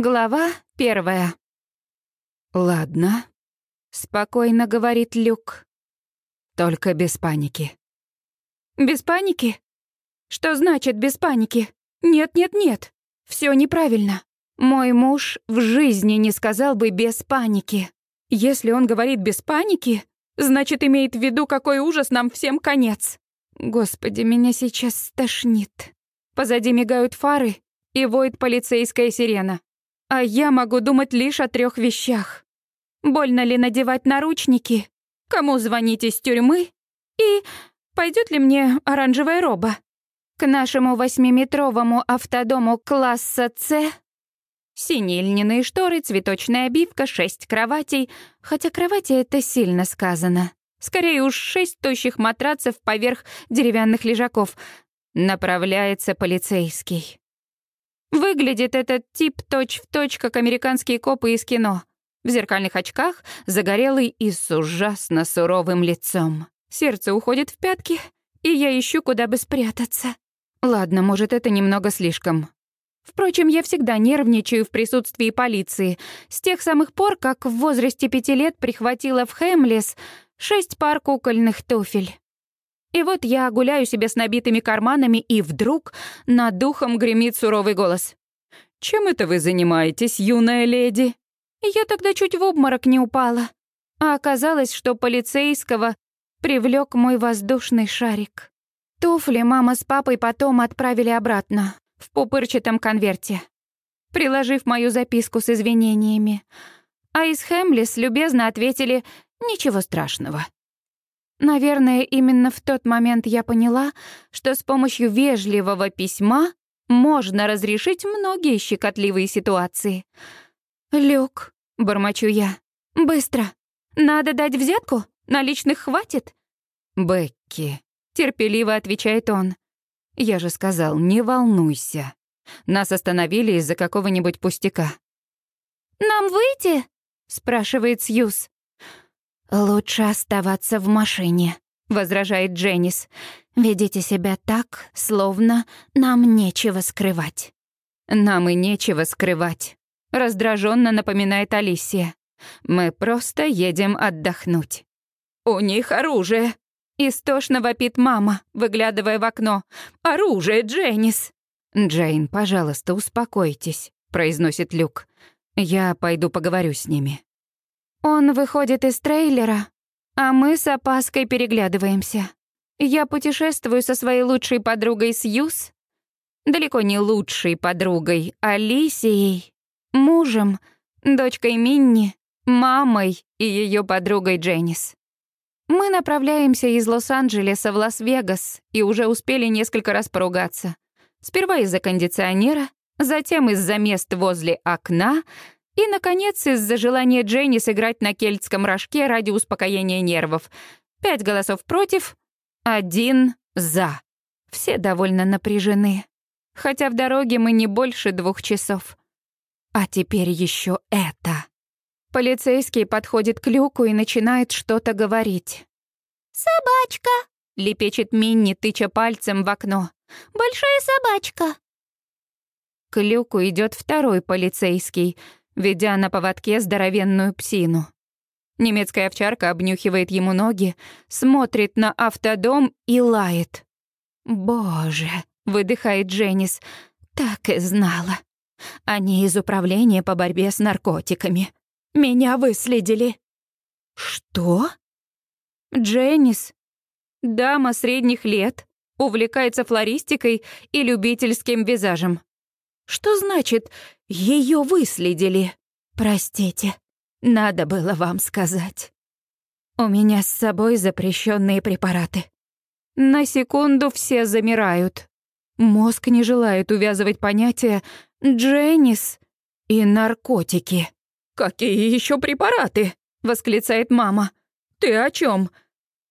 Глава первая. «Ладно», — спокойно говорит Люк. «Только без паники». Без паники? Что значит без паники? Нет, нет, нет. Все неправильно. Мой муж в жизни не сказал бы без паники. Если он говорит без паники, значит, имеет в виду, какой ужас нам всем конец. Господи, меня сейчас стошнит. Позади мигают фары и воет полицейская сирена. А я могу думать лишь о трех вещах. Больно ли надевать наручники? Кому звонить из тюрьмы? И пойдет ли мне оранжевая роба? К нашему восьмиметровому автодому класса «С» Синие льняные шторы, цветочная обивка, шесть кроватей. Хотя кровати — это сильно сказано. Скорее уж шесть тощих матрацев поверх деревянных лежаков. Направляется полицейский. Выглядит этот тип точь-в-точь, точь, как американские копы из кино. В зеркальных очках, загорелый и с ужасно суровым лицом. Сердце уходит в пятки, и я ищу, куда бы спрятаться. Ладно, может, это немного слишком. Впрочем, я всегда нервничаю в присутствии полиции. С тех самых пор, как в возрасте пяти лет прихватила в Хэмлес шесть пар кукольных туфель. И вот я гуляю себе с набитыми карманами, и вдруг над духом гремит суровый голос. «Чем это вы занимаетесь, юная леди?» Я тогда чуть в обморок не упала. А оказалось, что полицейского привлек мой воздушный шарик. Туфли мама с папой потом отправили обратно, в пупырчатом конверте, приложив мою записку с извинениями. А из Хемлис любезно ответили «Ничего страшного». Наверное, именно в тот момент я поняла, что с помощью вежливого письма можно разрешить многие щекотливые ситуации. «Люк», — бормочу я, — «быстро. Надо дать взятку? Наличных хватит?» «Бекки», — терпеливо отвечает он. «Я же сказал, не волнуйся. Нас остановили из-за какого-нибудь пустяка». «Нам выйти?» — спрашивает Сьюз. «Лучше оставаться в машине», — возражает Дженнис. «Ведите себя так, словно нам нечего скрывать». «Нам и нечего скрывать», — раздраженно напоминает Алисия. «Мы просто едем отдохнуть». «У них оружие», — истошно вопит мама, выглядывая в окно. «Оружие, Дженнис!» «Джейн, пожалуйста, успокойтесь», — произносит Люк. «Я пойду поговорю с ними». Он выходит из трейлера, а мы с опаской переглядываемся. Я путешествую со своей лучшей подругой Сьюз, далеко не лучшей подругой, Алисией, мужем, дочкой Минни, мамой и ее подругой Дженнис. Мы направляемся из Лос-Анджелеса в Лас-Вегас и уже успели несколько раз поругаться. Сперва из-за кондиционера, затем из-за мест возле окна — и, наконец, из-за желания Дженни сыграть на кельтском рожке ради успокоения нервов. Пять голосов против, один за. Все довольно напряжены. Хотя в дороге мы не больше двух часов. А теперь еще это. Полицейский подходит к люку и начинает что-то говорить. «Собачка!» — лепечет Минни, тыча пальцем в окно. «Большая собачка!» К люку идет второй полицейский — ведя на поводке здоровенную псину. Немецкая овчарка обнюхивает ему ноги, смотрит на автодом и лает. «Боже!» — выдыхает Дженнис. «Так и знала. Они из управления по борьбе с наркотиками. Меня выследили». «Что?» Дженнис, дама средних лет, увлекается флористикой и любительским визажем. Что значит «ее выследили»? Простите, надо было вам сказать. У меня с собой запрещенные препараты. На секунду все замирают. Мозг не желает увязывать понятия «Дженнис» и «наркотики». «Какие еще препараты?» — восклицает мама. «Ты о чем?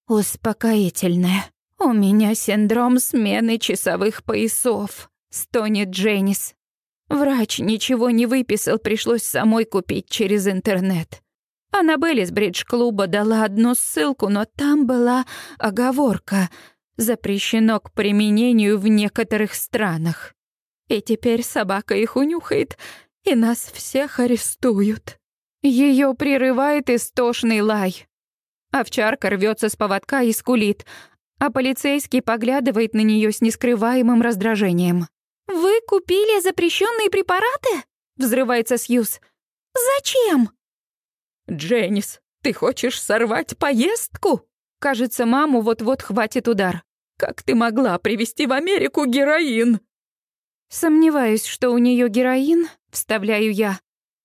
«Успокоительное. У меня синдром смены часовых поясов», — стонет Дженнис. Врач ничего не выписал, пришлось самой купить через интернет. Аннабель из бридж-клуба дала одну ссылку, но там была оговорка «Запрещено к применению в некоторых странах». И теперь собака их унюхает и нас всех арестуют». Ее прерывает истошный лай. Овчарка рвется с поводка и скулит, а полицейский поглядывает на нее с нескрываемым раздражением. «Вы купили запрещенные препараты?» — взрывается Сьюз. «Зачем?» «Дженнис, ты хочешь сорвать поездку?» Кажется, маму вот-вот хватит удар. «Как ты могла привезти в Америку героин?» Сомневаюсь, что у нее героин, вставляю я.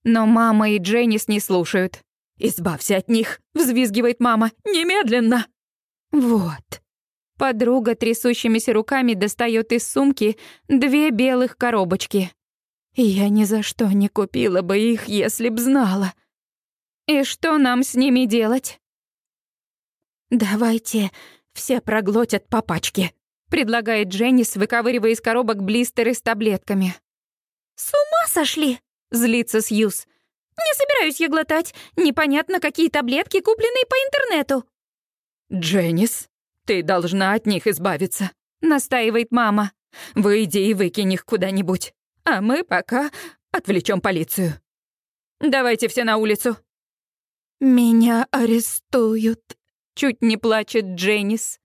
Но мама и Дженнис не слушают. «Избавься от них!» — взвизгивает мама. «Немедленно!» Вот. Подруга трясущимися руками достает из сумки две белых коробочки. Я ни за что не купила бы их, если б знала. И что нам с ними делать? Давайте все проглотят по пачке, предлагает Дженнис, выковыривая из коробок блистеры с таблетками. С ума сошли? Злится Сьюз. Не собираюсь я глотать. Непонятно, какие таблетки, купленные по интернету. Дженнис, ты должна от них избавиться, настаивает мама. Выйди и выкинь их куда-нибудь. А мы пока отвлечем полицию. Давайте все на улицу. Меня арестуют. Чуть не плачет Дженнис.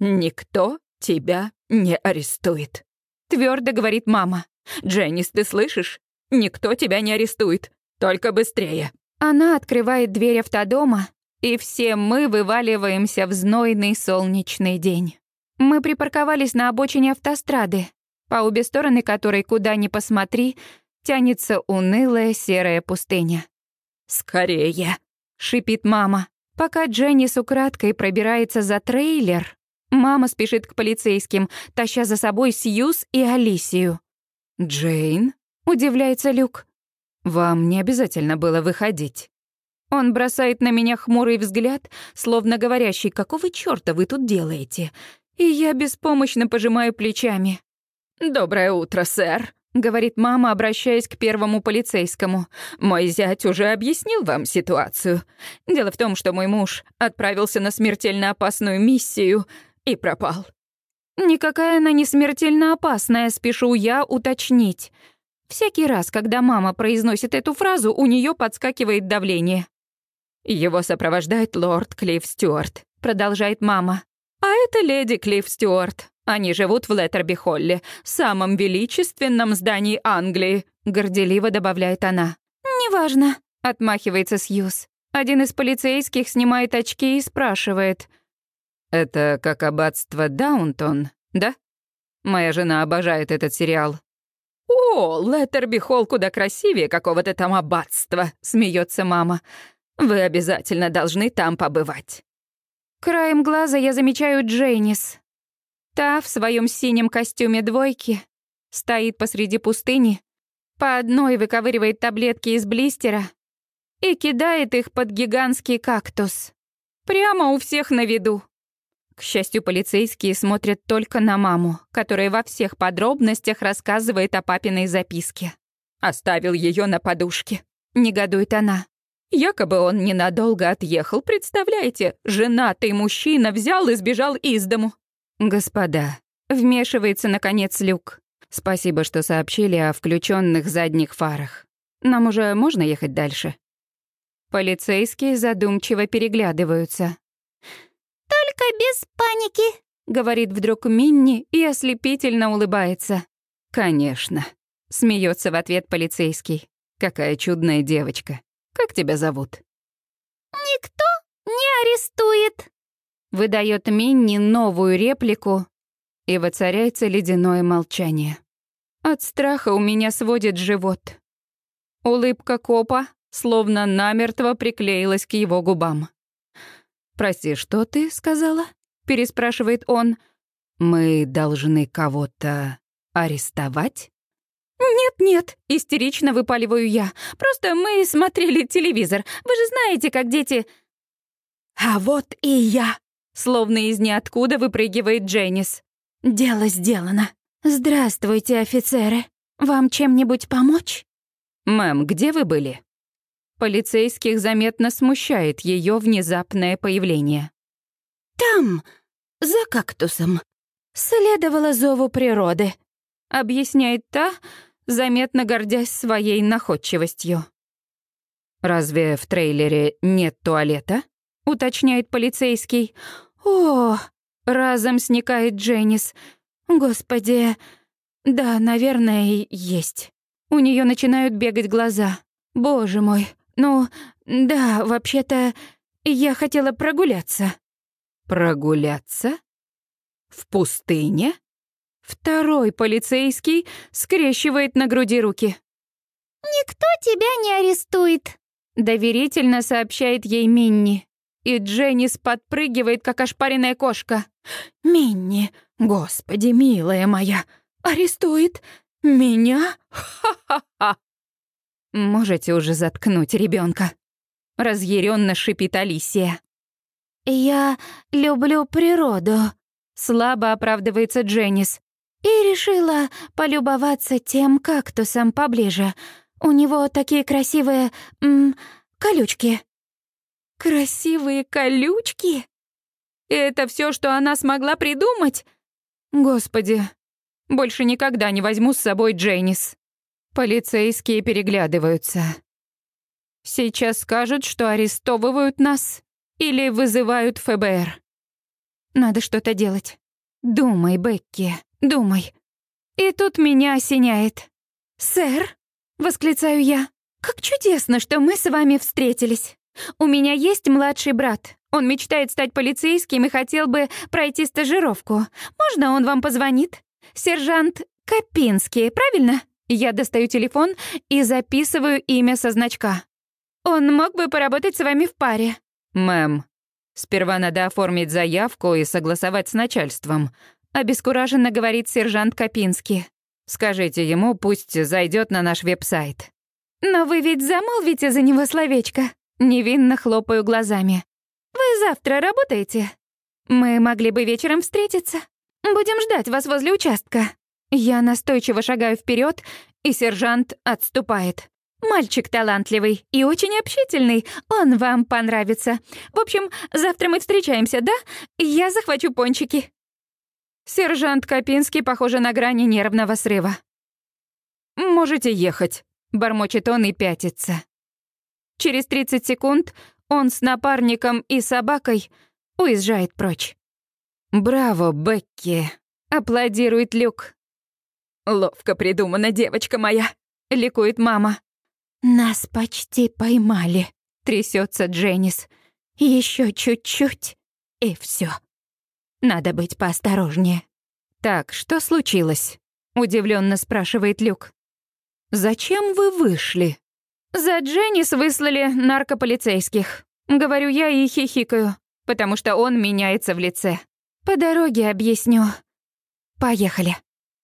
Никто тебя не арестует. Твердо говорит мама. Дженнис, ты слышишь? Никто тебя не арестует. Только быстрее. Она открывает дверь автодома, и все мы вываливаемся в знойный солнечный день. Мы припарковались на обочине автострады, по обе стороны которой, куда ни посмотри, тянется унылая серая пустыня. «Скорее!» — шипит мама. Пока Дженни с украдкой пробирается за трейлер, мама спешит к полицейским, таща за собой Сьюз и Алисию. «Джейн?» — удивляется Люк. «Вам не обязательно было выходить». Он бросает на меня хмурый взгляд, словно говорящий, «Какого чёрта вы тут делаете?» И я беспомощно пожимаю плечами. «Доброе утро, сэр», — говорит мама, обращаясь к первому полицейскому. «Мой зять уже объяснил вам ситуацию. Дело в том, что мой муж отправился на смертельно опасную миссию и пропал». «Никакая она не смертельно опасная, спешу я уточнить». Всякий раз, когда мама произносит эту фразу, у нее подскакивает давление. «Его сопровождает лорд Клифф Стюарт», — продолжает мама. «А это леди Клифф Стюарт. Они живут в Леттерби-Холле, самом величественном здании Англии», — горделиво добавляет она. «Неважно», — отмахивается Сьюз. Один из полицейских снимает очки и спрашивает. «Это как аббатство Даунтон, да? Моя жена обожает этот сериал». «О, Леттерби Холл куда красивее какого-то там аббатства», — смеется мама. «Вы обязательно должны там побывать». Краем глаза я замечаю Джейнис. Та в своем синем костюме двойки стоит посреди пустыни, по одной выковыривает таблетки из блистера и кидает их под гигантский кактус. Прямо у всех на виду. К счастью, полицейские смотрят только на маму, которая во всех подробностях рассказывает о папиной записке. «Оставил ее на подушке», — негодует она. «Якобы он ненадолго отъехал, представляете? Женатый мужчина взял и сбежал из дому». «Господа», — вмешивается, наконец, Люк. «Спасибо, что сообщили о включенных задних фарах. Нам уже можно ехать дальше?» Полицейские задумчиво переглядываются. «Только без паники», — говорит вдруг Минни и ослепительно улыбается. «Конечно», — смеется в ответ полицейский. «Какая чудная девочка. Как тебя зовут?» «Никто не арестует», — выдает Минни новую реплику, и воцаряется ледяное молчание. От страха у меня сводит живот. Улыбка копа словно намертво приклеилась к его губам. «Прости, что ты сказала?» — переспрашивает он. «Мы должны кого-то арестовать?» «Нет-нет», — истерично выпаливаю я. «Просто мы смотрели телевизор. Вы же знаете, как дети...» «А вот и я!» — словно из ниоткуда выпрыгивает Дженнис. «Дело сделано. Здравствуйте, офицеры. Вам чем-нибудь помочь?» «Мэм, где вы были?» Полицейских заметно смущает ее внезапное появление. «Там, за кактусом. Следовало зову природы», — объясняет та, заметно гордясь своей находчивостью. «Разве в трейлере нет туалета?» — уточняет полицейский. «О!» — разом сникает Дженнис. «Господи, да, наверное, есть». У нее начинают бегать глаза. «Боже мой, ну, да, вообще-то, я хотела прогуляться». «Прогуляться? В пустыне?» Второй полицейский скрещивает на груди руки. «Никто тебя не арестует», — доверительно сообщает ей Минни. И Дженнис подпрыгивает, как ошпаренная кошка. «Минни, господи, милая моя, арестует меня? Ха-ха-ха!» «Можете уже заткнуть ребенка? разъяренно шипит Алисия. «Я люблю природу», — слабо оправдывается Дженнис. И решила полюбоваться тем кактусом поближе. У него такие красивые... М, колючки. Красивые колючки? Это все, что она смогла придумать? Господи, больше никогда не возьму с собой Джейнис. Полицейские переглядываются. Сейчас скажут, что арестовывают нас или вызывают ФБР. Надо что-то делать. Думай, Бекки. Думай. И тут меня осеняет. «Сэр!» — восклицаю я. «Как чудесно, что мы с вами встретились. У меня есть младший брат. Он мечтает стать полицейским и хотел бы пройти стажировку. Можно он вам позвонит? Сержант Капинский, правильно?» Я достаю телефон и записываю имя со значка. «Он мог бы поработать с вами в паре». «Мэм, сперва надо оформить заявку и согласовать с начальством. Обескураженно говорит сержант Капинский. Скажите ему, пусть зайдет на наш веб-сайт. Но вы ведь замолвите за него словечко. Невинно хлопаю глазами. Вы завтра работаете? Мы могли бы вечером встретиться. Будем ждать вас возле участка. Я настойчиво шагаю вперед, и сержант отступает. Мальчик талантливый и очень общительный. Он вам понравится. В общем, завтра мы встречаемся, да? Я захвачу пончики. Сержант Капинский, похоже, на грани нервного срыва. «Можете ехать», — бормочет он и пятится. Через 30 секунд он с напарником и собакой уезжает прочь. «Браво, Бекки!» — аплодирует Люк. «Ловко придумана, девочка моя!» — ликует мама. «Нас почти поймали», — трясется Дженнис. Еще чуть-чуть, и все. Надо быть поосторожнее. Так, что случилось? Удивленно спрашивает Люк. Зачем вы вышли? За Дженнис выслали наркополицейских. Говорю я и хихикаю, потому что он меняется в лице. По дороге объясню. Поехали.